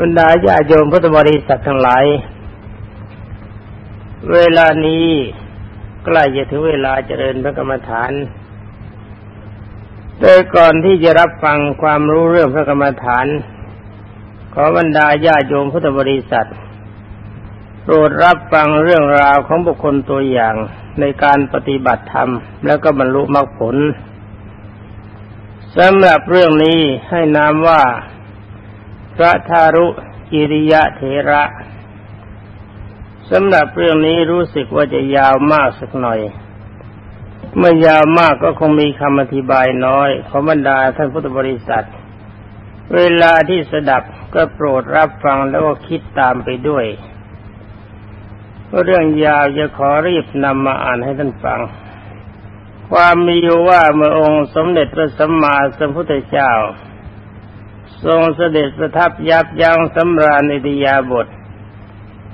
บรรดาญาโยมพุทธบริษัททั้งหลาย เวลานี้ใกล้จะถึงเวลาเจริญพระกรรมฐาน โดยก่อนที่จะรับฟังความรู้เรื่องพระกรรมฐาน ขอบรรดาญาโยมพุทธบริษัท โปรดรับฟังเรื่องราวของบุคคลตัวอย่างในการปฏิบัติธรรม แล้วก็บรรลุมรรคผลสำหรับเรื่องนี้ให้นามว่า พระทารุกิริยะเถระสำหรับเรื่องนี้รู้สึกว่าจะยาวมากสักหน่อย เมื่อยาวมากก็คงมีคำอธิบายน้อยขอบรรดาท่านพุทธบริษัท เวลาที่สดับก็โปรดรับฟังแล้วก็คิดตามไปด้วยเรื่องยาวจะขอรีบนำมาอ่านให้ท่านฟัง ความมีอยู่ว่าเมื่อองค์สมเด็จพระสัมมาสัมพุทธเจ้า ทรงเสด็จประทับยับยั้งสำราญอิทยาบท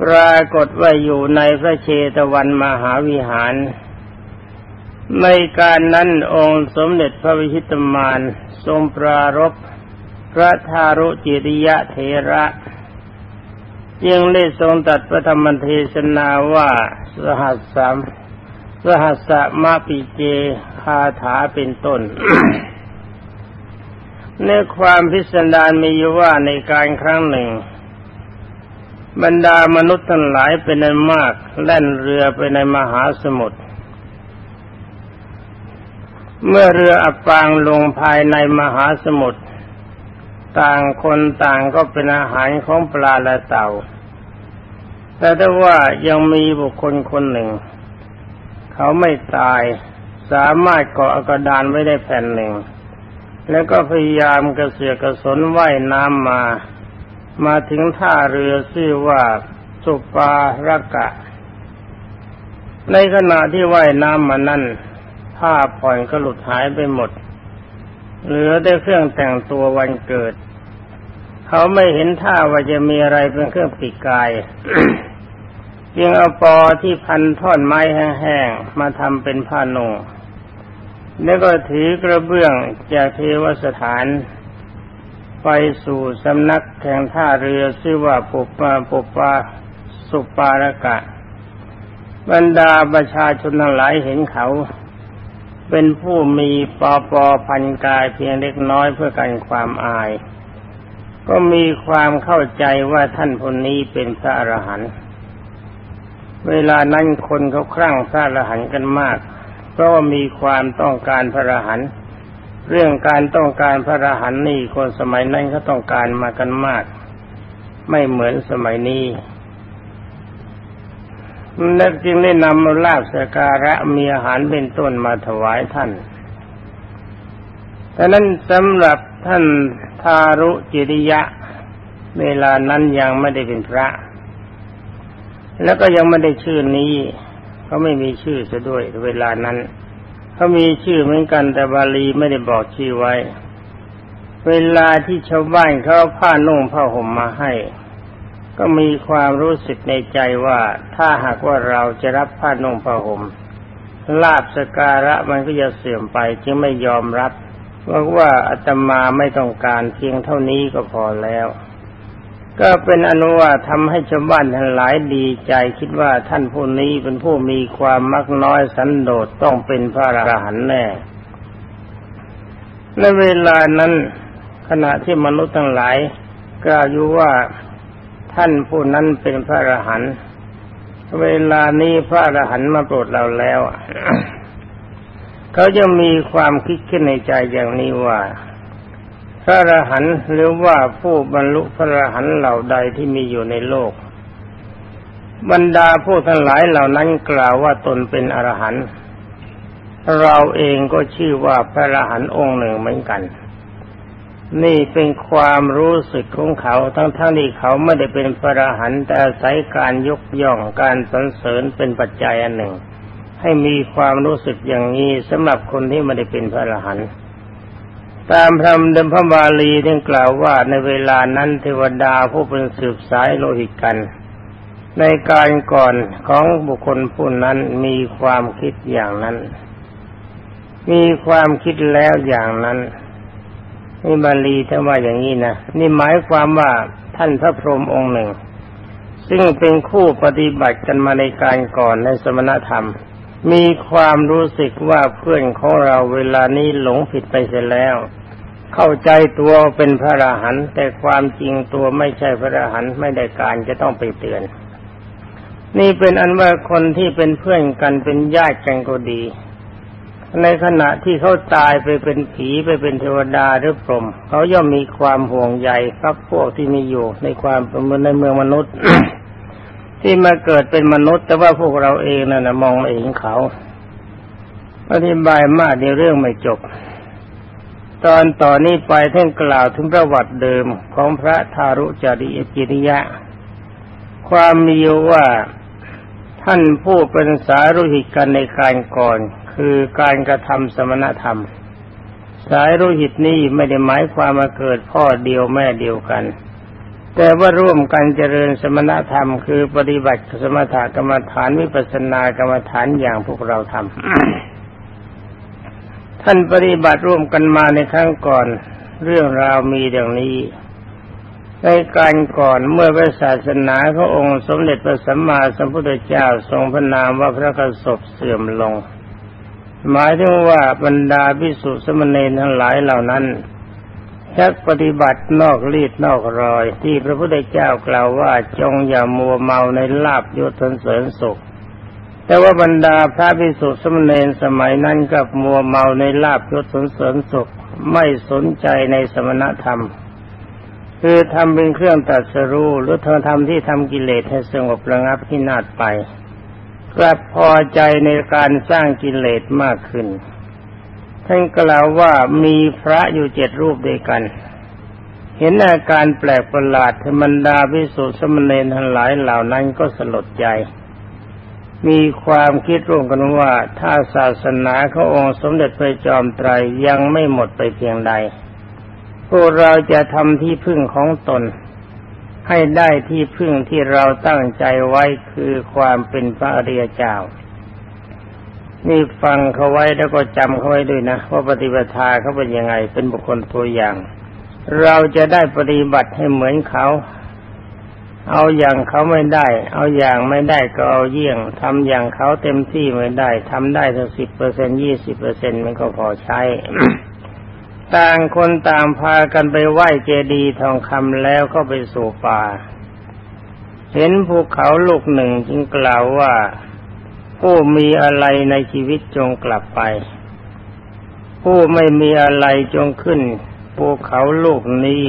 ปรากฏว่าอยู่ในพระเชตวันมหาวิหาร ในการนั้นองค์สมเด็จพระวิชิตมานทรงปรารบพระทารุจิริยะเทระยังได้ทรงตัดพระธรรมเทศนาว่าสหัสสามสหัสสะมาปิเจคาถาเป็นต้น ในความพิสดารมีอยู่ว่าในการครั้งหนึ่ง บรรดามนุษย์ทั้งหลายเป็นอันมากแล่นเรือไปในมหาสมุทรเมื่อเรืออับปางลงภายในมหาสมุทรต่างคนต่างก็เป็นอาหารของปลาและเต่า แต่ถ้าว่ายังมีบุคคลคนหนึ่ง เขาไม่ตายสามารถเกาะกระดานไว้ได้แผ่นหนึ่ง แล้วก็พยายามกระเสือกกระสนว่ายน้ำมา มาถึงท่าเรือชื่อว่าสุปารกะ ในขณะที่ว่ายน้ำมานั่นผ้าผ่อนก็หลุดหายไปหมด เหลือได้เครื่องแต่งตัววันเกิด เขาไม่เห็นท่าว่าจะมีอะไรเป็นเครื่องปิดกายจึงเอาปอที่พันท่อนไม้แห้งๆมาทำเป็นผ้านุ่ง แล้วก็ถือกระเบื้องจากเทวสถาน ไปสู่สำนักแข่งท่าเรือชื่อว่าปุปปาปุปปาสุปารกะ บรรดาประชาชนทั้งหลายเห็นเขา เป็นผู้มีปอปอพันกายเพียงเล็กน้อยเพื่อกันความอาย ก็มีความเข้าใจว่าท่านคนนี้เป็นพระอรหันต์เวลานั้นคนเขาครั่งพระอรหันต์กันมาก เพราะว่ามีความต้องการพระรหันเรื่องการต้องการพระรหันนี่คนสมัยนั้นเขาต้องการมากันมาก ไม่เหมือนสมัยนี้นักจึงได้นำลาบสการะมีอาหารเป็นต้นมาถวายท่านแต่นั้นสำหรับท่านทารุจิริยะ เวลานั้นยังไม่ได้เป็นพระ แล้วก็ยังไม่ได้ชื่อนี้ เขาไม่มีชื่อซะด้วยเวลานั้นเขามีชื่อเหมือนกันแต่บาลีไม่ได้บอกชื่อไว้ เวลาที่ชาวบ้านเขาผ้านุ่งผ้าห่มมาให้ ก็มีความรู้สึกในใจว่าถ้าหากว่าเราจะรับผ้านุ่งผ้าห่มลาบสการะมันก็จะเสื่อมไปจึงไม่ยอมรับว่าว่าอาตมาไม่ต้องการเพียงเท่านี้ก็พอแล้ว ก็เป็นอนุว่าทำให้ชาวบ้านทั้งหลายดีใจคิดว่าท่านผู้นี้เป็นผู้มีความมักน้อยสันโดษต้องเป็นพระอรหันต์แน่ในเวลานั้นขณะที่มนุษย์ทั้งหลายกล่าวอยู่ว่าท่านผู้นั้นเป็นพระอรหันต์เวลานี้พระอรหันต์มาโปรดเราแล้ว เขาจะมีความคิดขึ้นในใจอย่างนี้ว่า ระอรหันต์หรือว่าผู้บรรลุพระอรหันต์เหล่าใดที่มีอยู่ในโลก บรรดาผู้ทั้งหลายเหล่านั้นกล่าวว่าตนเป็นอรหันต์เราเองก็ชื่อว่าพระอรหันต์องค์หนึ่งเหมือนกัน นี่เป็นความรู้สึกของเขาทั้งๆที่เขาไม่ได้เป็นพระอรหันต์แต่อาศัยการยกย่องการสรรเสริญเป็นปัจจัยอันหนึ่ง ให้มีความรู้สึกอย่างนี้สำหรับคนที่ไม่ได้เป็นพระอรหันต์ ตามพระเดิมพระบาลีที่กล่าวว่าในเวลานั้นเทวดาผู้เป็นสืบสายโลหิตกัน ในการก่อนของบุคคลผู้นั้นมีความคิดอย่างนั้น มีความคิดแล้วอย่างนั้นนี่บาลีถ้านว่าอย่างนี้นะนี่หมายความว่าท่านพระพรหมองค์หนึ่ง ซึ่งเป็นคู่ปฏิบัติกันมาในการก่อนในสมณธรรม มีความรู้สึกว่าเพื่อนของเราเวลานี้หลงผิดไปเสียแล้ว เข้าใจตัวเป็นพระอรหันต์แต่ความจริงตัวไม่ใช่พระอรหันต์ไม่ได้การจะต้องไปเตือน นี่เป็นอันว่าคนที่เป็นเพื่อนกันเป็นญาติกันก็ดี ในขณะที่เขาตายไปเป็นผีไปเป็นเทวดาหรือพรหมเขาย่อมมีความห่วงใยกับพวกที่มีอยู่ในความเป็นในเมืองมนุษย์ ที่มาเกิดเป็นมนุษย์ แต่ว่าพวกเราเองนั่นนะมองไม่เห็นเขาอธิบายมากในเรื่องไม่จบ ตอนต่อนนี้ไปท่านกล่าวถึงประวัติเดิมของพระทารุจริยจิริยะ ความมีว่าท่านผู้เป็นสารุหิกันในการก่อน คือการกระทำสมณธรรม สายโลหิตนี้ไม่ได้หมายความมาเกิดพ่อเดียวแม่เดียวกัน แต่ว่าร่วมกันเจริญสมณธรรม คือปฏิบัติสมถกรรมฐานวิปัสสนากรรมฐานอย่างพวกเราทำ ท่านปฏิบัติร่วมกันมาในครั้งก่อน เรื่องราวมีดังนี้ในการก่อนเมื่อพระศาสนาพระองค์สมเด็จพระสัมมาสัมพุทธเจ้าทรงพระนามว่าพระกสบเสื่อมลง หมายถึงว่าบรรดาพิสุสมณีทั้งหลายเหล่านั้นชักปฏิบัตินอกรีดนอกรอย ที่พระพุทธเจ้ากล่าวว่าจงอย่ามัวเมาในลาบยศทนเสริญสุข แต่ว่าบรรดาพระพิสุสมณีสมัยนั้นกับมัวเมาในลาบยศทนเสริญสุขไม่สนใจในสมณธรรม คือทำเป็นเครื่องตัดสรู้หรือเธอทำที่ทำกิเลสให้สงบระงับที่นาดไป กลับพอใจในการสร้างกิเลสมากขึ้น ท่านกล่าวว่ามีพระอยู่เจ็ดรูปด้วยกัน เห็นอาการแปลกประหลาดธรรมดาพิสุสมณีทั้งหลายเหล่านั้นก็สลดใจ มีความคิดร่วมกันว่าถ้าศาสนาขององค์สมเด็จพระจอมไตรยังไม่หมดไปเพียงใด พวกเราจะทำที่พึ่งของตน ให้ได้ที่พึ่งที่เราตั้งใจไว้คือความเป็นพระอริยเจ้า นี่ฟังเขาไว้แล้วก็จำเขาไว้ด้วยนะว่าปฏิบัติาเขาเป็นยังไงเป็นบุคคลตัวอย่าง เราจะได้ปฏิบัติให้เหมือนเขา เอาอย่างเขาไม่ได้ เอาอย่างไม่ได้ก็เอาเยี่ยงทำอย่างเขาเต็มที่ไม่ได้ทำได้สักสิบเปอร์เซ็นยี่สิบเปอร์เซ็นมันก็พอใช้ ต่างคนต่างพากันไปไหว้เจดีย์ทองคำแล้วก็ไปสู่ป่า เห็นภูเขาลูกหนึ่งจึงกล่าวว่าผู้มีอะไรในชีวิตจงกลับไป ผู้ไม่มีอะไรจงขึ้นภูเขาลูกนี้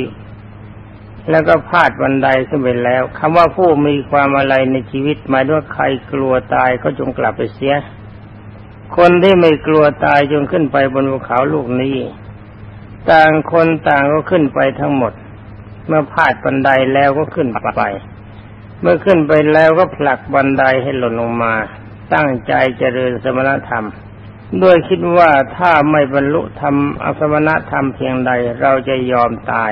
แล้วก็พาดบันไดขึ้นไปแล้วคำว่าผู้มีความอะไรในชีวิตหมายถึงใครกลัวตายก็จงกลับไปเสีย คนที่ไม่กลัวตายจงขึ้นไปบนภูเขาลูกนี้ ต่างคนต่างก็ขึ้นไปทั้งหมด เมื่อพาดบันไดแล้วก็ขึ้นไป เมื่อขึ้นไปแล้วก็ผลักบันไดให้หล่นลงมา ตั้งใจเจริญสมณธรรมด้วยคิดว่าถ้าไม่บรรลุธรรมอสมณธรรมเพียงใดเราจะยอมตาย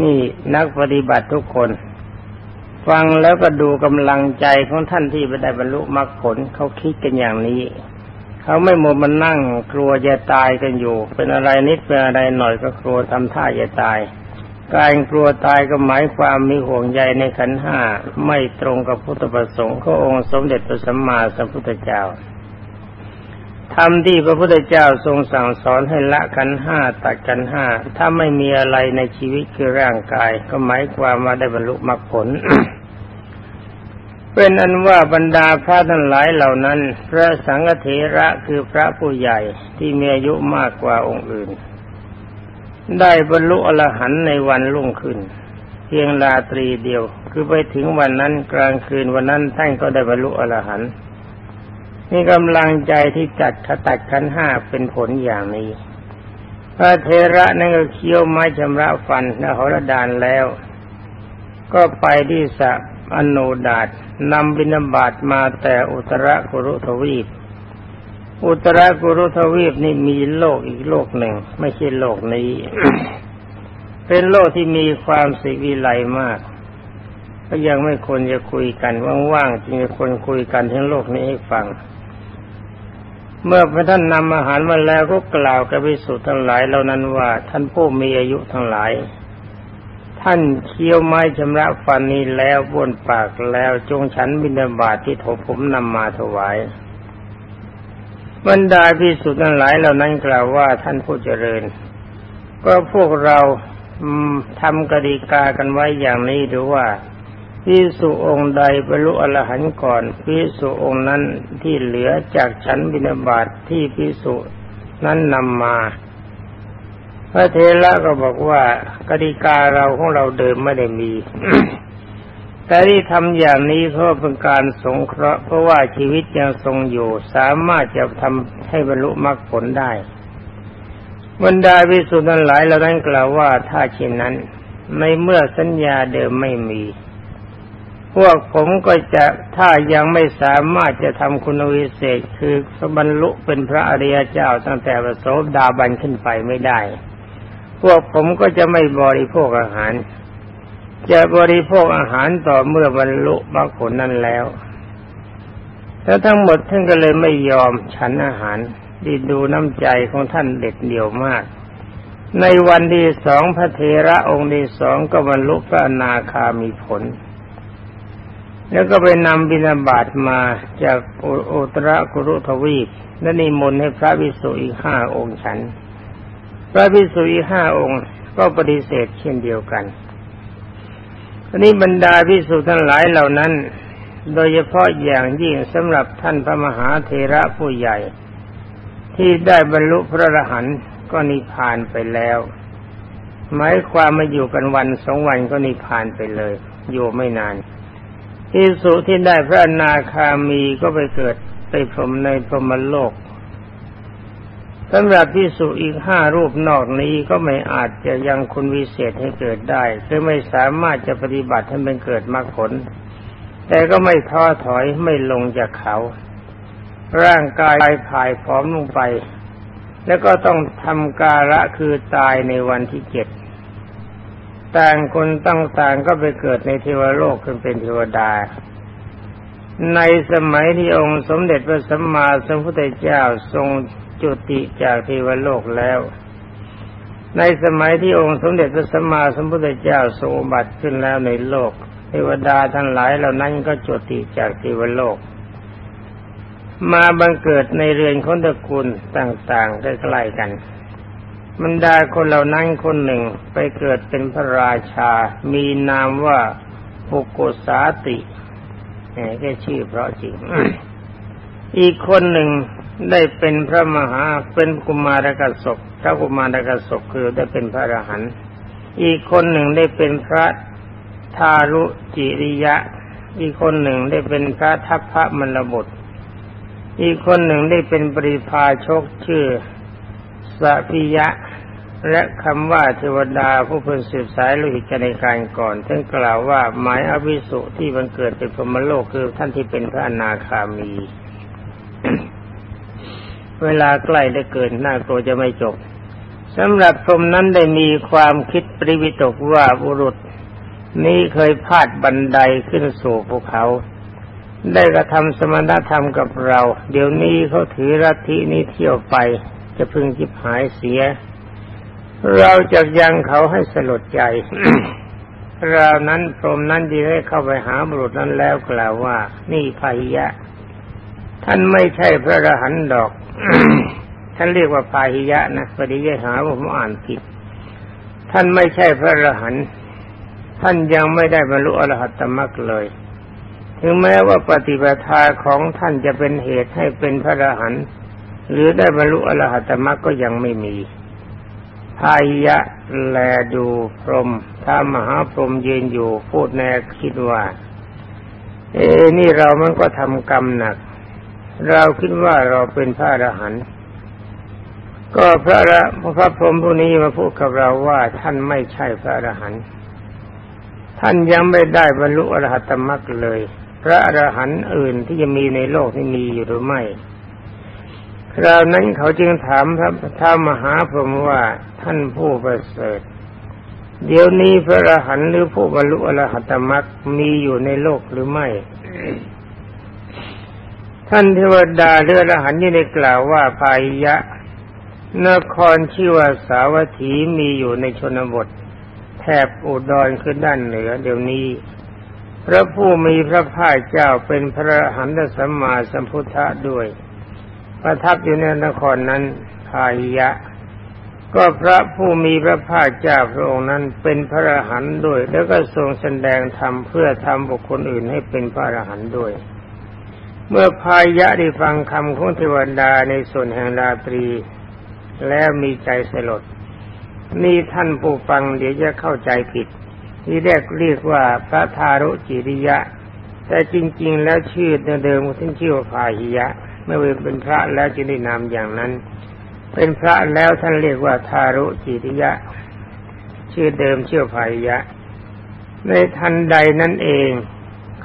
นี่นักปฏิบัติทุกคน ฟังแล้วก็ดูกำลังใจของท่านที่ไปได้บรรลุมรรคผลเขาคิดกันอย่างนี้ เขาไม่หมดมันนั่งกลัวจะตายกันอยู่ เป็นอะไรนิดเป็นอะไรหน่อยก็กลัวทำท่าจะตายการกลัวตายก็หมายความมีห่วงใยในขันห้าไม่ตรงกับพุทธประสงค์ขององค์สมเด็จพระสัมมาสัมพุทธเจ้า ทำที่พระพุทธเจ้าทรงสั่งสอนให้ละขันห้าตัดขันห้าถ้าไม่มีอะไรในชีวิตคือร่างกาย ก็หมายความว่าได้บรรลุมรรคผล เป็นอันว่าบรรดาพระทั้งหลายเหล่านั้น พระสังฆเถระคือพระผู้ใหญ่ที่มีอายุมากกว่าองค์อื่น ได้บรรลุอรหันต์ในวันรุ่งขึ้น เพียงลาตรีเดียว คือไปถึงวันนั้นกลางคืนวันนั้นท่านก็ได้บรรลุอรหันต์ นี่กำลังใจที่จัดขตัดขันห้าเป็นผลอย่างนี้ พระเทระนั่นก็เคี้ยวไม้ชำระฟันและหรดานแล้ว ก็ไปที่สะอโนดาตนำบินาบาตมาแต่อุตรกุรุทวีป อุตรกุรุทวีปนี่มีโลกอีกโลกหนึ่ง ไม่ใช่โลกนี้ เป็นโลกที่มีความสิวิไลมาก ก็ยังไม่ควรจะคุยกันว่างๆจึงจะควรคุยกันทั้งโลกนี้ให้ฟัง เมื่อพระท่านนำอาหารมาแล้วก็กล่าวกับวิสุทั้งหลายเหล่านั้นว่า ท่านผู้มีอายุทั้งหลาย ท่านเคี้ยวไม้ชำระฟันนี้แล้วบ้วนปากแล้วจงฉันบิณฑบาตทที่ถผมนำมาถวายบรรดาพิสุทั้งหลายเหล่านั้นกล่าวว่าท่านผู้เจริญ ก็พวกเราทำกติกากันไว้อย่างนี้หรือว่า พิสุองค์ใดบรรลุอรหันต์ก่อนพิสุองค์นั้นที่เหลือจากฉันบิณฑบาตทที่พิสุนั้นนำมา พระเทระก็บอกว่ากติกาเราของเราเดิมไม่ได้มี แต่ที่ทำอย่างนี้เพราะเป็นการสงเคราะห์เพราะว่าชีวิตยังทรงอยู่ สามารถจะทำให้บรรลุมรรคผลได้บรรดาวิสุทธิ์ทั้งหลายเรานั้กล่าวว่าถ้าเช่นนั้น ในเมื่อสัญญาเดิมไม่มี พวกผมก็จะถ้ายังไม่สามารถจะทำคุณวิเศษคือบรรลุเป็นพระอริยเจ้าตั้งแต่ประโสดาบันขึ้นไปไม่ได้ พวกผมก็จะไม่บริโภคอาหาร จะบริโภคอาหารต่อเมื่อบรรลุมรรคผลนั้นแล้วแล้วทั้งหมดท่านก็เลยไม่ยอมฉันอาหารดีดูน้ำใจของท่านเด็ดเดี่ยวมาก ในวันที่สองพระเทระองค์ที่สองก็บรรลุพระนาคามีผล แล้วก็ไปนำบิณฑบาตมาจากโอตระกุรุทวีปและนิมนต์ให้พระวิสุอีกห้าองค์ฉัน พระพิสุอีห้าองค์ก็ปฏิเสธเช่นเดียวกันอันนี้บรรดาพิสุทั้งหลายเหล่านั้น โดยเฉพาะอย่างยิ่งสำหรับท่านพระมหาเทระผู้ใหญ่ ที่ได้บรรลุพระอรหันต์ก็นิพพานไปแล้วหมายความมาอยู่กันวันสองวันก็นิพพานไปเลย อยู่ไม่นาน พิสุที่ได้พระอนาคามีก็ไปเกิดไปพรมในพรมโลกสำหรับพิสุอีกห้ารูปนอกนี้ก็ไม่อาจจะยังคุณวิเศษให้เกิดได้ คือไม่สามารถจะปฏิบัติให้มันเกิดมรรคผล แต่ก็ไม่ท้อถอยไม่ลงจากเขา ร่างกายผายผอมลงไป แล้วก็ต้องทำการะคือตายในวันที่เจ็ด ต่างคนตั้งต่างก็ไปเกิดในเทวโลกขึ้นเป็นเทวดา ในสมัยที่องค์สมเด็จพระสัมมาสัมพุทธเจ้าทรงจุติจากเทวโลกแล้ว ในสมัยที่องค์สมเด็จพระสัมมาสัมพุทธเจ้าทรงบัติขึ้นแล้วในโลก เทวดาทั้งหลายเหล่านั้นก็จุติจากเทวโลก มาบังเกิดในเรือนคนตระกูลต่างๆใกล้ๆกัน บรรดาคนเหล่านั้นคนหนึ่งไปเกิดเป็นพระราชา มีนามว่าปุโกสาติแค่ชื่อเพราะจริง อีกคนหนึ่งได้เป็นพระมหาเป็นกุมารกษัตริย์พระกุมารกษัตริย์คือได้เป็นพระอรหันต์อีกคนหนึ่งได้เป็นพระทารุจิริยะ อีกคนหนึ่งได้เป็นพระทัพพระมรบุตรอีกคนหนึ่งได้เป็นปริพาชกชื่อ สัพิยะ และคำว่าเทวดาผู้เพิ่งสืบสายโลหิตในการก่อนท่านกล่าวว่าหมายอวิสุที่บังเกิดเป็นพรมโลกคือท่านที่เป็นพระอนาคามี เวลาใกล้ได้เกินหน้ากลัวจะไม่จบสำหรับพรมนั้นได้มีความคิดปริวิตกว่าบุรุษ นี้เคยพาดบันไดขึ้นสู่ภูเขา ได้กระทำสมณธรรมกับเรา เดี๋ยวนี้เขาถือรัทินี้เที่ยวไป จะพึงจิบหายเสีย เราจะยังเขาให้สลดใจเรานั้นพรมนั้นดีให้เข้าไปหาบุรุษนั้นแล้วกล่าวว่า นี่พายยะท่านไม่ใช่พระรหันต์ดอก ท่านเรียกว่าพาหิยะนะปฏิยหาว่าผมอ่านผิด ท่านไม่ใช่พระอรหันต์ท่านยังไม่ได้บรรลุอรหัตตมรรคเลย ถึงแม้ว่าปฏิปทาของท่านจะเป็นเหตุให้เป็นพระอรหันต์ หรือได้บรรลุอรหัตมรรคก็ยังไม่มีพายะแลดูพรมถ้ามหาพรมยืนอยู่พูดแนคิดว่า เอ้นี่เรามันก็ทำกรรมหนัก เราคิดว่าเราเป็นพระอรหันต์ก็พระระพระพรหมผู้นี้มาพูดกับเราว่าท่านไม่ใช่พระอรหันต์ท่านยังไม่ได้บรรลุอรหัตมรรคเลย พระอรหันต์อื่นที่จะมีในโลกที่มีอยู่หรือไม่ คราวนั้นเขาจึงถามพระท้ามหาพรหมว่าท่านผู้ประเสริฐ เดี๋ยวนี้พระอรหันต์หรือผู้บรรลุอรหัตมรรคมีอยู่ในโลกหรือไม่ ท่านเทวดาเรือรหันยี่ได้กล่าวว่าพายยะ นครชื่อว่าสาวัตถีมีอยู่ในชนบท แถบอุดรขึ้นด้านเหนือ เดี๋ยวนี้ พระผู้มีพระภาคเจ้าเป็นพระหันตสัมมาสัมพุทธะด้วย ประทับอยู่ในนครนั้นพายะ ก็พระผู้มีพระภาคเจ้าพระองค์นั้นเป็นพระรหันด้วย แล้วก็ทรงแสดงธรรมเพื่อทำบุคคลอื่นให้เป็นพระอรหันต์ด้วย เมื่อพายะได้ฟังคำของเทวดาในส่วนแห่งราตรี แล้วมีใจสลดนี่ท่านผู้ฟังเดี๋ยวจะเข้าใจผิดที่แรกเรียกว่าพระทารุจิริยะ แต่จริง ๆ แล้วชื่อเดิมท่านชื่อว่าพาหิยะ เมื่อเป็นพระแล้วจึงได้นามอย่างนั้น เป็นพระแล้วท่านเรียกว่าทารุจิริยะ ชื่อเดิมชื่อพาหิยะ ในทันใดนั้นเอง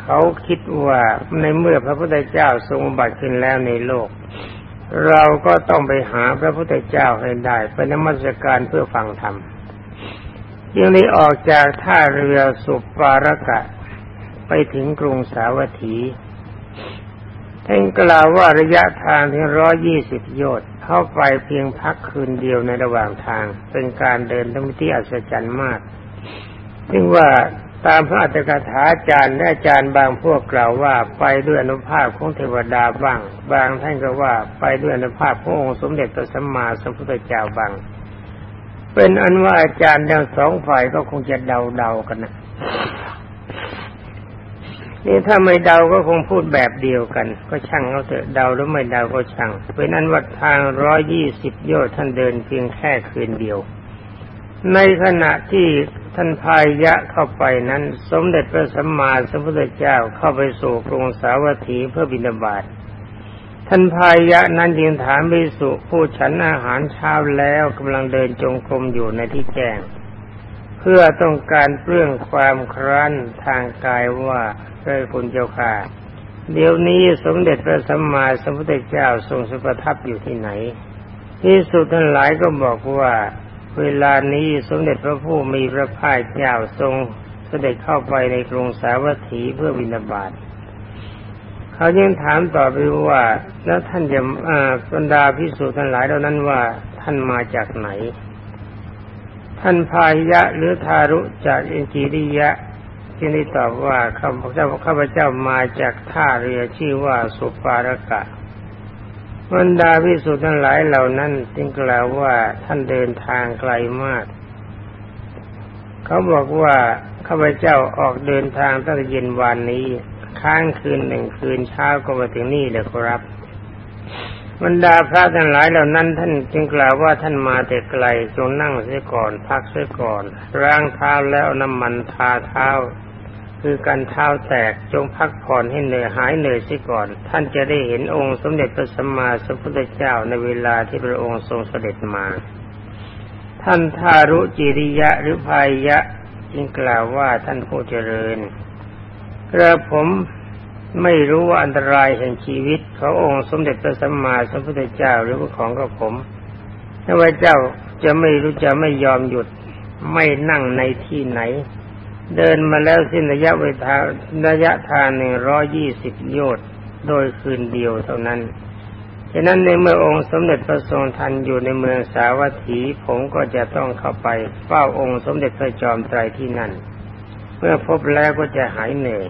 เขาคิดว่าในเมื่อพระพุทธเจ้าทรงบัติขึ้นแล้วในโลก เราก็ต้องไปหาพระพุทธเจ้าให้ได้ไปนมัสการเพื่อฟังธรรมยังได้ออกจากท่าเรือสุปารกะ ไปถึงกรุงสาวัตถี ท่านกล่าวว่าระยะทางที่ร้อยี่สิบโยชน์เข้าไปเพียงพักคืนเดียวในระหว่างทาง เป็นการเดินที่อัศจรรย์มากซึ่งว่าตามพระอัตถกถาอาจารย์และอาจารย์บางพวกกล่าวว่าไปด้วยอนุภาพของเทวดาบ้าง บางท่านก็ว่าไปด้วยอนุภาพขององค์สมเด็จพระสัมมาสัมพุทธเจ้าบ้าง เป็นอันว่าอาจารย์ทั้งสองฝ่ายก็คงจะเดาๆกันนะ นี่ถ้าไม่เดาก็คงพูดแบบเดียวกัน ก็ช่างเอาเถอะเดาหรือไม่เดาก็ช่างเป็นอันว่าทางร้อยยี่สิบโยชน์ท่านเดินเพียงแค่คืนเดียว ในขณะที่ท่านพายะเข้าไปนั้น สมเด็จพระสัมมาสัมพุทธเจ้าเข้าไปสู่กรุงสาวัตถีเพื่อบิณฑบาตท่านพายะนั้นยิงถามวิสุผู้ฉันอาหารเช้าแล้วกำลังเดินจงกรมอยู่ในที่แจ้ง เพื่อต้องการเปลื้องความครั้นทางกายว่าเคยคุณเจ้าค่ะ เดี๋ยวนี้สมเด็จพระสัมมาสัมพุทธเจ้าทรงสุประทับอยู่ที่ไหน ที่สุดท่านหลายก็บอกว่า เวลานี้สมเด็จพระผู้มีพระภาคเจ้าทรงเสด็จเข้าไปในกรุงสาวัตถีเพื่อบินาบาตเขายังถามต่อไปว่า แล้วท่านจะบรรดาพิสูจน์ทั้งหลายเหล่านั้นว่าท่านมาจากไหน ท่านพายะหรือทารุจากอินจีริยะที่นี่ตอบว่าข้าพเจ้าข้าพเจ้ามาจากท่าเรือชื่อว่าสุปารกะบรรดาพิสุทธ์ทั้งหลายเหล่านั้นจึงกล่าวว่าท่านเดินทางไกลมาก เขาบอกว่าข้าพเจ้าออกเดินทางตั้งแต่เย็นวันนี้ ค้างคืนหนึ่งคืนเช้าก็มาถึงนี่เลยครับ บรรดาพระทั้งหลายเหล่านั้นท่านจึงกล่าวว่าท่านมาแต่ไกลจงนั่งเสียก่อนพักเสียก่อนร่างเท้าแล้วน้ำมันทาเท้า คือการเท้าแตกจงพักผ่อนให้เหนื่อยหายเหนื่อยเสิก่อน ท่านจะได้เห็นองค์สมเด็จพระสัมมาสัมพุทธเจ้าในเวลาที่พระองค์ทรงเสด็จมา ท่านทารุจิริยะหรือพายะจึงกล่าวว่าท่านผู้เจริญกระผม ไม่รู้ว่าอันตรายแห่งชีวิตขององค์สมเด็จพระสัมมาสัมพุทธเจ้าหรือของกระผมถ้าว่าเจ้าจะไม่รู้จะไม่ยอมหยุด ไม่นั่งในที่ไหน เดินมาแล้วสิ้นระยะเวลาระยะทางหนึ่งร้อยี่สิบโยชน์โดยคืนเดียวเท่านั้นฉะนั้นในเมื่อองค์สมเด็จพระทรงทันอยู่ในเมืองสาวัตถีผมก็จะต้องเข้าไปเฝ้าองค์สมเด็จพระจอมไตรที่นั่น เมื่อพบแล้วก็จะหายเหนื่อย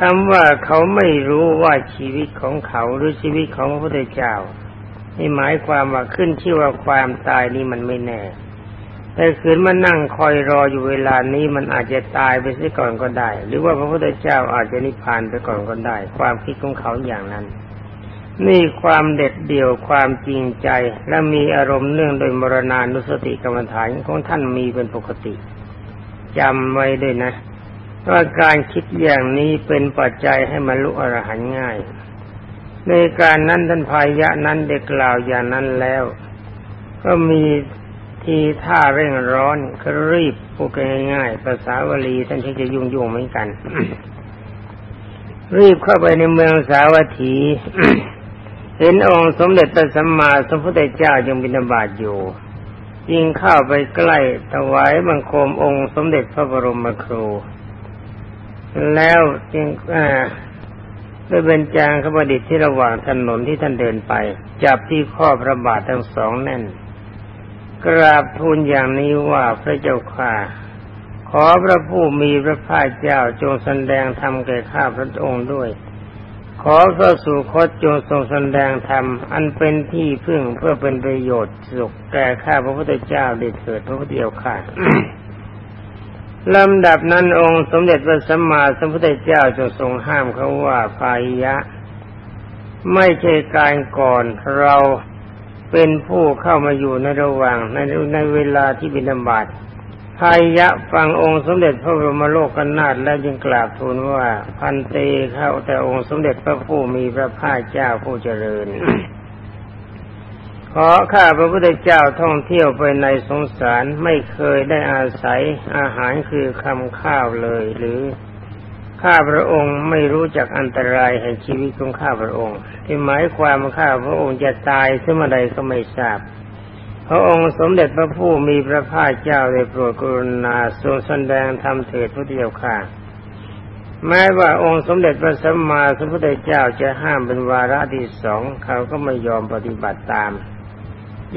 คำว่าเขาไม่รู้ว่าชีวิตของเขาหรือชีวิตของพระพุทธเจ้านี่หมายความว่าขึ้นชื่อว่าความตายนี่มันไม่แน่ แต่คืนมานั่งคอยรออยู่เวลานี้มันอาจจะตายไปซะก่อนก็ได้ หรือว่าพระพุทธเจ้าอาจจะนิพพานไปก่อนก็ได้ ความคิดของเขาอย่างนั้น นี่ความเด็ดเดี่ยวความจริงใจและมีอารมณ์เนื่องโดยมรณานุสติกรรมฐานของท่านมีเป็นปกติจำไว้ด้วยนะ ว่าการคิดอย่างนี้เป็นปัจจัยให้มรรลุอรหันง่าย ในการนั้นท่านพายะนั้นเด็กกล่าวอย่างนั้นแล้ว ก็มีทีท่าเร่งร้อนก็รีบพูดง่ายๆภาษาวลีท่านที่จะยุ่งยุ่งเหมือนกัน รีบเข้าไปในเมืองสาวัตถี เห็นองค์สมเด็จพระสัมมาสัมพุทธเจ้ายังบิณฑบาตอยู่ยิงเข้าไปใกล้ถวายบังคมองค์สมเด็จพระบรมครู แล้วจึงด้วยเบญจางขบดิษฐ์ที่ระหว่างถนนที่ท่านเดินไป จับที่ข้อพระบาททั้งสองแน่น กราบทูลอย่างนี้ว่าพระเจ้าข่าขอพระผู้มีพระภาคเจ้าจงแสดงธรรมแก่ข้าพระองค์ด้วย ขอเข้าสู่คตจงทรงแสดงธรรมอันเป็นที่พึ่งเพื่อเป็นประโยชน์สุขแก่ข้าพระพุทธเจ้าได้เถิดพระพุทธเจ้าข่า ลำดับนั้นองค์สมเด็จพระสัมมาสัมพุทธเจ้าจะทรงห้ามเขาว่าพายะ ไม่ใช่การก่อนเราเป็นผู้เข้ามาอยู่ในระหว่างในในเวลาที่บิณฑบาตพายะฟังองค์สมเด็จพระบรมโลกนาถและยังกราบทูลว่าพันเตเข้าแต่องค์สมเด็จพระผู้มีพระภาคเจ้าผู้เจริญ ขอข้าพระพุทธเจ้าท่องเที่ยวไปในสงสารไม่เคยได้อาศัยอาหารคือคำข้าวเลยหรือข้าพระองค์ไม่รู้จักอันตรายแห่งชีวิตของข้าพระองค์ ที่หมายความข้าพระองค์จะตายซึ่งอะไรก็ไม่ทราบ พระองค์สมเด็จพระผู้มีพระภาคเจ้าได้โปรดกรุณาทรงแสดงธรรมเถิดพระเดียวค่ะแม้ว่าองค์สมเด็จพระสัมมาสัมพุทธเจ้าจะห้ามเป็นวาระที่สองเขาก็ไม่ยอมปฏิบัติตาม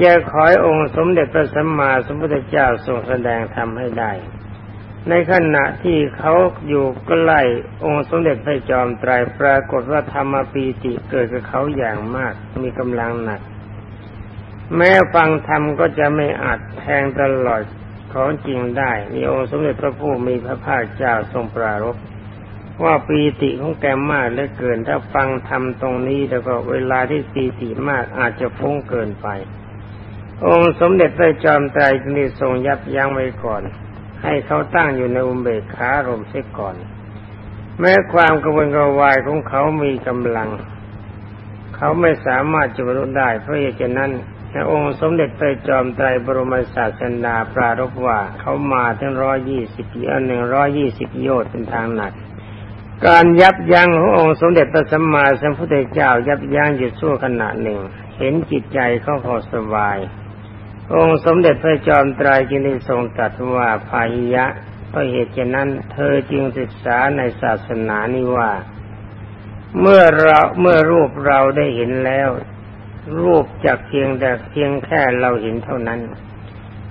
อย่าขอให้องค์สมเด็จพระสัมมาสัมพุทธเจ้าทรงแสดงธรรมให้ได้ ในขณะที่เขาอยู่ใกล้องค์สมเด็จพระจอมไตรปรากฏว่าธรรมปีติเกิดกับเขาอย่างมากมีกำลังหนัก แม้ฟังธรรมก็จะไม่อาจแทงตลอดของจริงได้ มีองค์สมเด็จพระผู้มีพระภาคเจ้าทรงปรารภว่าปีติของแกมากเหลือเกิน ถ้าฟังธรรมตรงนี้แล้วก็เวลาที่ปีติมากอาจจะฟุ้งเกินไป องค์สมเด็จพระจอมไตรจึงได้ทรงยับยั้งไว้ก่อน ให้เขาตั้งอยู่ในอุเบกขารมเสียก่อน แม้ความกระวนกระวายของเขามีกำลัง เขาไม่สามารถจะบรรลุได้ เพราะเหตุนั้นองค์สมเด็จพระจอมไตรบรมศาสนาปรารภว่าเขามาทั้งร้อยยี่สิบอันหนึ่งร้อยยี่สิบโยชน์เป็นทางหนัก การยับยั้งขององค์สมเด็จพระสัมมาสัมพุทธเจ้ายับยั้งอยู่ชั่วขณะหนึ่ง เห็นจิตใจเขาพอสบาย องค์สมเด็จพระจอมไตรจึงได้ทรงตรัสว่าพาหิยะเพราะเหตุฉะนั้น เธอจึงศึกษาในศาสนานี้ว่า เมื่อเราเมื่อรูปเราได้เห็นแล้ว รูปจากเพียงแต่เพียงแค่เราเห็นเท่านั้น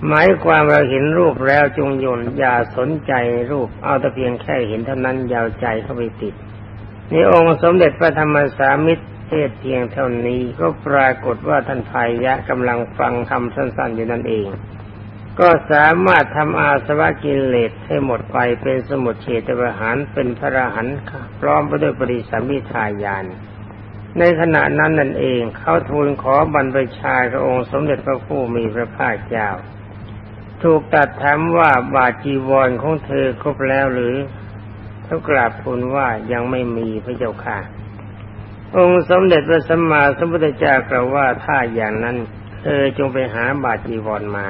หมายความเราเห็นรูปแล้วจงยนอย่าสนใจรูปเอาแต่เพียงแค่เห็นเท่านั้นยาวใจเข้าไปติดนี่องค์สมเด็จพระธรรมสามิตร เทศเพียงเท่านี้ก็ปรากฏว่าท่านพายะกำลังฟังคำสั้นๆอยู่นั่นเอง ก็สามารถทำอาสวะกิเลสให้หมดไปเป็นสมุทเฉตประหารเป็นพระรหันพร้อมไปด้วยปริสัมมิทายาน ในขณะนั้นนั่นเองเขาทูลขอบรรพชาพระองค์สมเด็จพระผู้มีพระภาคเจ้า ถูกตัดถามว่าบาจีวรของเธอครบแล้วหรือเขากราบทูลว่ายังไม่มีพระเจ้าค่ะ องค์สมเด็จพระสัมมาสัมพุทธเจ้ากล่าวว่าถ้าอย่างนั้นเธอจงไปหาบาจีวรมา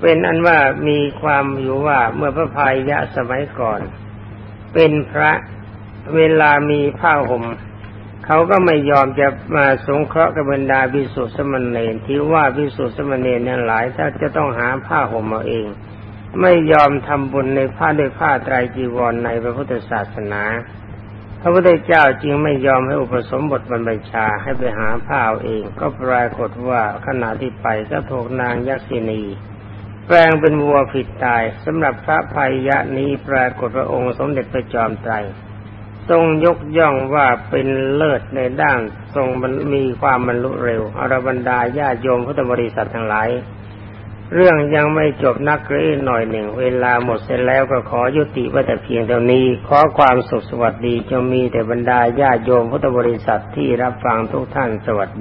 เป็นอันว่ามีความอยู่ว่าเมื่อพระพายยะสมัยก่อน เป็นพระเวลามีผ้าห่มเขาก็ไม่ยอมจะมาสงเคราะห์กับบรรดาบิสุทธสมณเณรที่ว่าบิสุทธสมณเณรนั้นหลายถ้าจะต้องหาผ้าห่มมาเอง ไม่ยอมทำบุญในผ้าด้วยผ้าไตรจีวรในพระพุทธศาสนา พระพุทธเจ้าจึงไม่ยอมให้อุปสมบทบรรพชาให้ไปหาผ้าเอาเอง ก็ปรากฏว่าขณะที่ไปก็ถูกนางยักษินีแปลงเป็นวัวผิดตายสำหรับพระภัยยะนี้ปรากฏพระองค์สมเด็จพระจอมไตรทรงยกย่องว่าเป็นเลิศในด้านทรงมีความบรรลุเร็วอรบรรดาญาโยมพุทธบริษัททั้งหลาย เรื่องยังไม่จบนักเรียนหน่อยหนึ่ง เวลาหมดเสร็จแล้วก็ขอยุติว่าแต่เพียงเท่านี้ ขอความสุขสวัสดีจะมีแต่บรรดาญาโยมพุทธบริษัทที่รับฟังทุกท่านสวัสดี